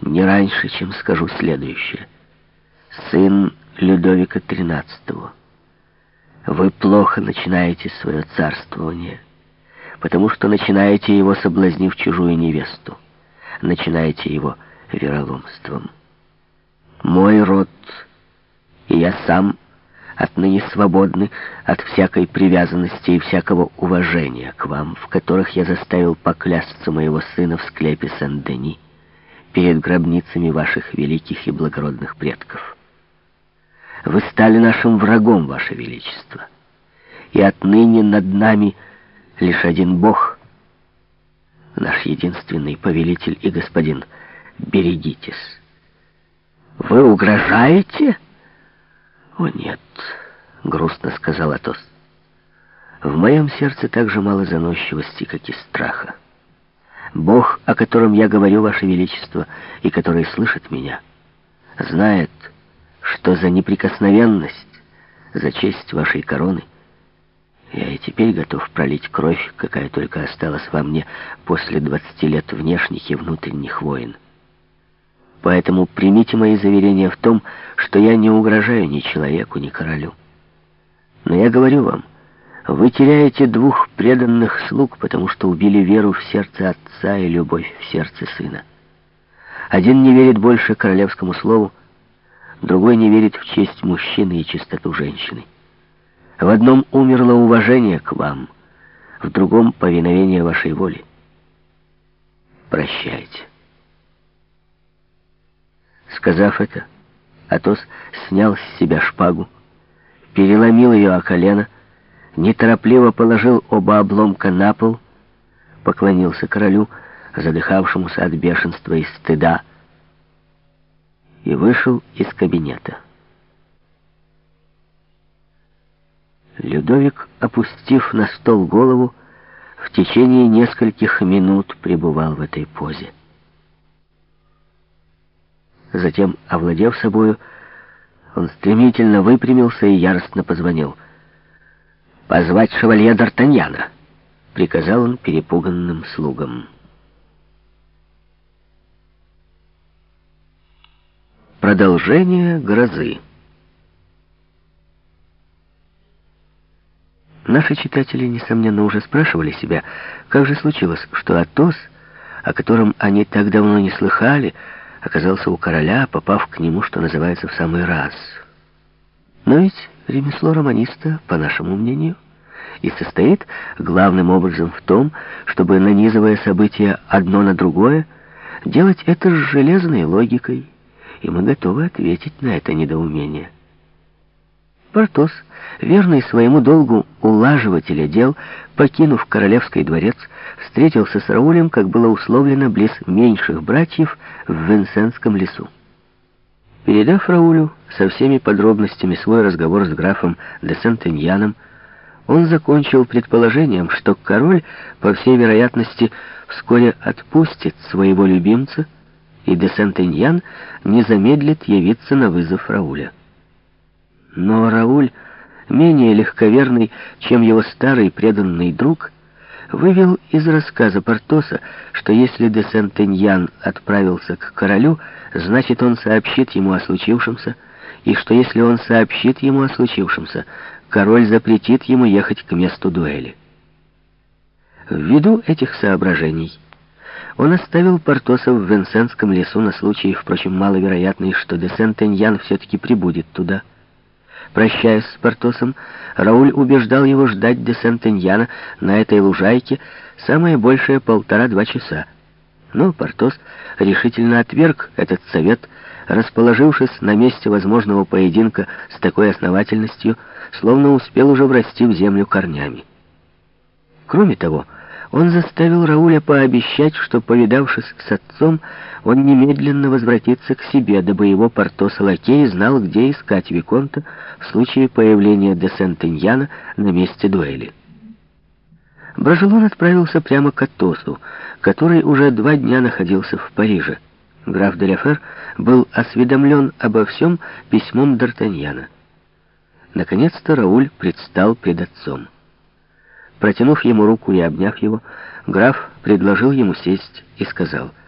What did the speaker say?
не раньше, чем скажу следующее. Сын Людовика XIII, вы плохо начинаете свое царствование, потому что начинаете его, соблазнив чужую невесту, начинаете его вероломством. Мой род и я сам отныне свободны от всякой привязанности и всякого уважения к вам, в которых я заставил поклясться моего сына в склепе Сен-Дени перед гробницами ваших великих и благородных предков. Вы стали нашим врагом, ваше величество, и отныне над нами лишь один Бог, наш единственный повелитель и господин. Берегитесь. Вы угрожаете? О, нет, грустно сказал Атос. В моем сердце так же мало заносчивости, как и страха. Бог, о котором я говорю, Ваше Величество, и который слышит меня, знает, что за неприкосновенность, за честь вашей короны я и теперь готов пролить кровь, какая только осталась во мне после двадцати лет внешних и внутренних войн. Поэтому примите мои заверения в том, что я не угрожаю ни человеку, ни королю. Но я говорю вам, вы теряете двух преданных слуг, потому что убили веру в сердце отца и любовь в сердце сына. Один не верит больше королевскому слову, другой не верит в честь мужчины и чистоту женщины. В одном умерло уважение к вам, в другом — повиновение вашей воле. Прощайте. Сказав это, Атос снял с себя шпагу, переломил ее о колено, неторопливо положил оба обломка на пол, поклонился королю, задыхавшемуся от бешенства и стыда, и вышел из кабинета. Людовик, опустив на стол голову, в течение нескольких минут пребывал в этой позе. Затем, овладев собою, он стремительно выпрямился и яростно позвонил. «Позвать шевалье Д'Артаньяна!» — приказал он перепуганным слугам. Продолжение грозы. Наши читатели, несомненно, уже спрашивали себя, как же случилось, что Атос, о котором они так давно не слыхали, оказался у короля, попав к нему, что называется, в самый раз. Но ведь ремесло романиста, по нашему мнению, и состоит главным образом в том, чтобы, нанизывая события одно на другое, делать это с железной логикой, и мы готовы ответить на это недоумение. Портос, верный своему долгу улаживателя дел, покинув королевский дворец, встретился с Раулем, как было условлено, близ меньших братьев в Венсенском лесу. Передав Раулю со всеми подробностями свой разговор с графом де Сентеньяном, он закончил предположением, что король, по всей вероятности, вскоре отпустит своего любимца, и де Сентеньян не замедлит явиться на вызов Рауля. Но Рауль, менее легковерный, чем его старый преданный друг, вывел из рассказа Портоса, что если де Сентеньян отправился к королю, значит, он сообщит ему о случившемся, и что если он сообщит ему о случившемся, король запретит ему ехать к месту дуэли. Ввиду этих соображений он оставил Портоса в Венсенском лесу на случай, впрочем, маловероятный, что де Сентеньян все-таки прибудет туда. Прощаясь с Портосом, Рауль убеждал его ждать де Сентеньяна на этой лужайке самое большее полтора-два часа. Но Портос решительно отверг этот совет, расположившись на месте возможного поединка с такой основательностью, словно успел уже врасти в землю корнями. Кроме того, он заставил Рауля пообещать, что, повидавшись с отцом, он немедленно возвратится к себе, дабы его Портос-лакей знал, где искать Виконта в случае появления де Сентеньяна на месте дуэли. Брожелон отправился прямо к Атосу, который уже два дня находился в Париже. Граф де Ляфер был осведомлен обо всем письмом Д'Артаньяна. Наконец-то Рауль предстал пред отцом. Протянув ему руку и обняв его, граф предложил ему сесть и сказал —